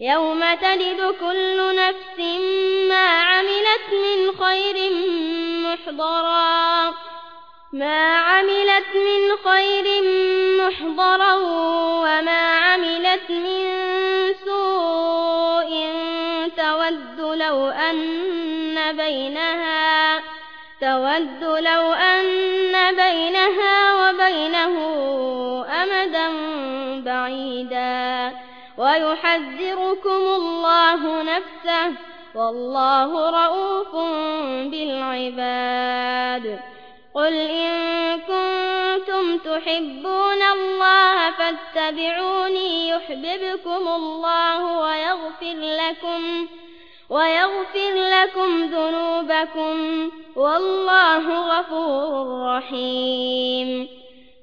يوم تجد كل نفس ما عملت من خير محضرا ما عملت من خير محضرا وما عملت من سوء تود لو أن بينها تود لو أن بينها ويحذركم الله نفسه والله رؤوف بالعباد. قل إن كنتم تحبون الله فاتبعوني يحببكم الله ويغفر لكم ويغفر لكم ذنوبكم. والله غفور رحيم.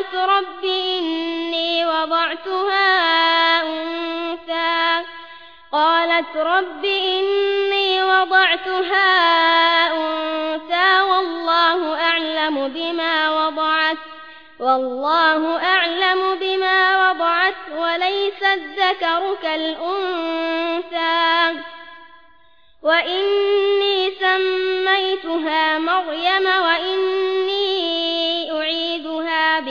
قالت رب إني وضعتها أنثى قالت رب إني وضعتها أنثى والله أعلم بما وضعت والله أعلم بما وضعت وليس الذكر كالأنثى. وإني سميتها مريم وإني